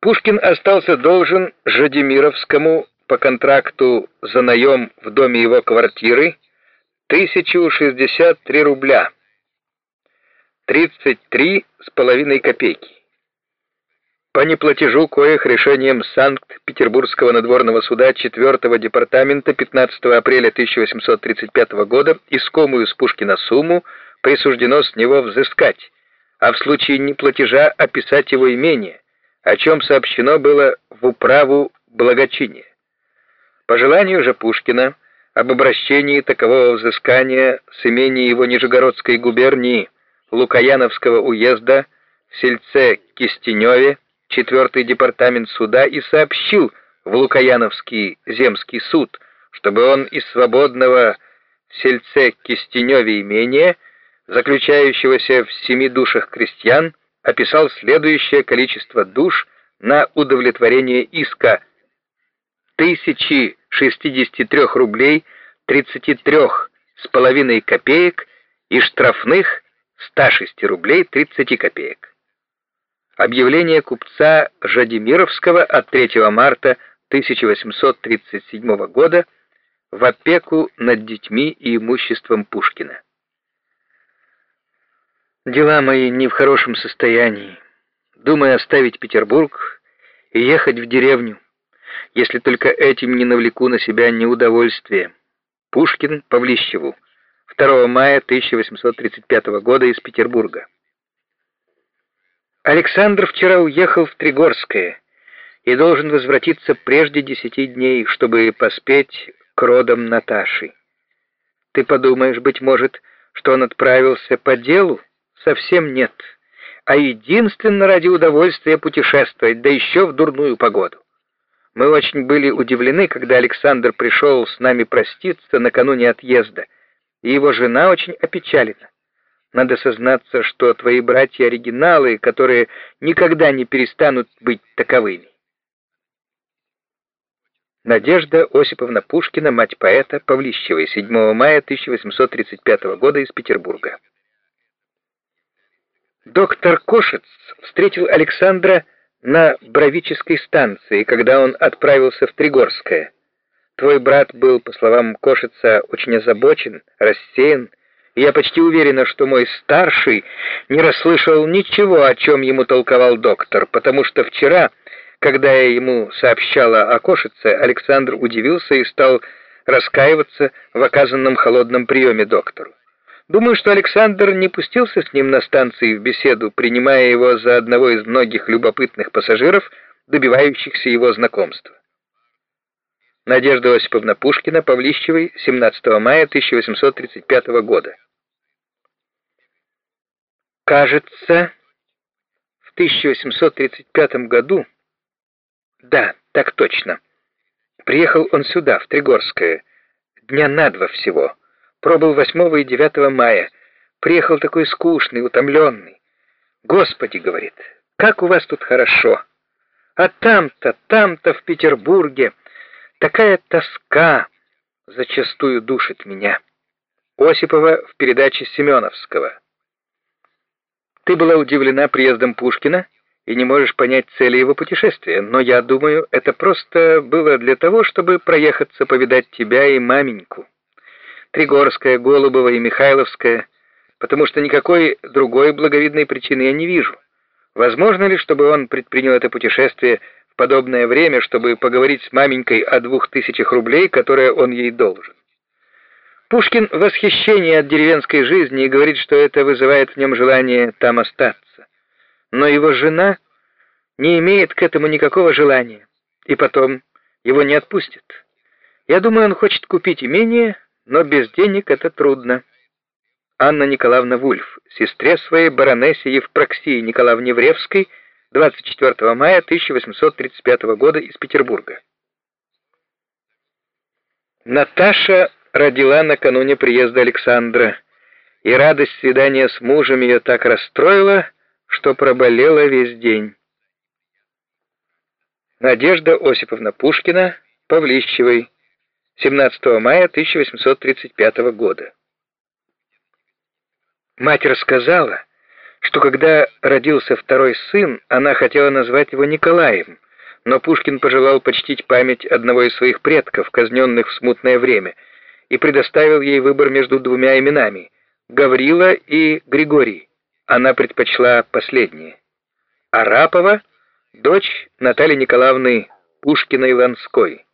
Пушкин остался должен Жадимировскому по контракту за наем в доме его квартиры 1063 рубля, 33 с половиной копейки. По неплатежу коих решением Санкт-Петербургского надворного суда 4 департамента 15 апреля 1835 года искомую с Пушкина сумму присуждено с него взыскать, а в случае неплатежа описать его имение, о чем сообщено было в управу благочиния. По желанию же Пушкина об обращении такового взыскания с имени его Нижегородской губернии Лукаяновского уезда в сельце Кистеневе четвертый департамент суда и сообщил в Лукаяновский земский суд, чтобы он из свободного в сельце Кистеневе имения, заключающегося в семи душах крестьян, описал следующее количество душ на удовлетворение иска 1063 рублей 33 с половиной копеек и штрафных 106 рублей 30 копеек. Объявление купца Жадимировского от 3 марта 1837 года в опеку над детьми и имуществом Пушкина. Дела мои не в хорошем состоянии. Думаю оставить Петербург и ехать в деревню, если только этим не навлеку на себя неудовольствие. Пушкин Павлищеву. 2 мая 1835 года из Петербурга. Александр вчера уехал в Тригорское и должен возвратиться прежде десяти дней, чтобы поспеть к родам Наташи. Ты подумаешь, быть может, что он отправился по делу? Совсем нет, а единственно ради удовольствия путешествовать, да еще в дурную погоду. Мы очень были удивлены, когда Александр пришел с нами проститься накануне отъезда, и его жена очень опечалена. Надо сознаться, что твои братья оригиналы, которые никогда не перестанут быть таковыми. Надежда Осиповна Пушкина, мать поэта Павлищевой, 7 мая 1835 года из Петербурга. Доктор Кошец встретил Александра на Бровической станции, когда он отправился в Тригорское. Твой брат был, по словам Кошица, очень озабочен, рассеян, я почти уверена, что мой старший не расслышал ничего, о чем ему толковал доктор, потому что вчера, когда я ему сообщала о Кошице, Александр удивился и стал раскаиваться в оказанном холодном приеме доктору. Думаю, что Александр не пустился с ним на станции в беседу, принимая его за одного из многих любопытных пассажиров, добивающихся его знакомства. Надежда Осиповна Пушкина, Павлищевой, 17 мая 1835 года. Кажется, в 1835 году, да, так точно, приехал он сюда, в Тригорское, дня на два всего, Пробыл 8 и 9 мая. Приехал такой скучный, утомленный. «Господи», — говорит, — «как у вас тут хорошо! А там-то, там-то, в Петербурге, такая тоска зачастую душит меня». Осипова в передаче Семеновского. «Ты была удивлена приездом Пушкина?» и не можешь понять цели его путешествия, но я думаю, это просто было для того, чтобы проехаться повидать тебя и маменьку. Тригорская, Голубова и Михайловская, потому что никакой другой благовидной причины я не вижу. Возможно ли, чтобы он предпринял это путешествие в подобное время, чтобы поговорить с маменькой о двух тысячах рублей, которые он ей должен? Пушкин в восхищении от деревенской жизни и говорит, что это вызывает в нем желание там остаться. Но его жена не имеет к этому никакого желания, и потом его не отпустят. Я думаю, он хочет купить имение, но без денег это трудно. Анна Николаевна Вульф, сестре своей баронессе Евпроксии Николаевне Вревской, 24 мая 1835 года из Петербурга. Наташа родила накануне приезда Александра, и радость свидания с мужем ее так расстроила, что проболела весь день. Надежда Осиповна Пушкина, Павлищевой, 17 мая 1835 года. Мать рассказала, что когда родился второй сын, она хотела назвать его Николаем, но Пушкин пожелал почтить память одного из своих предков, казненных в смутное время, и предоставил ей выбор между двумя именами — Гаврила и Григорий. Она предпочла последнее. Арапова — дочь Натальи Николаевны Пушкиной-Ланской.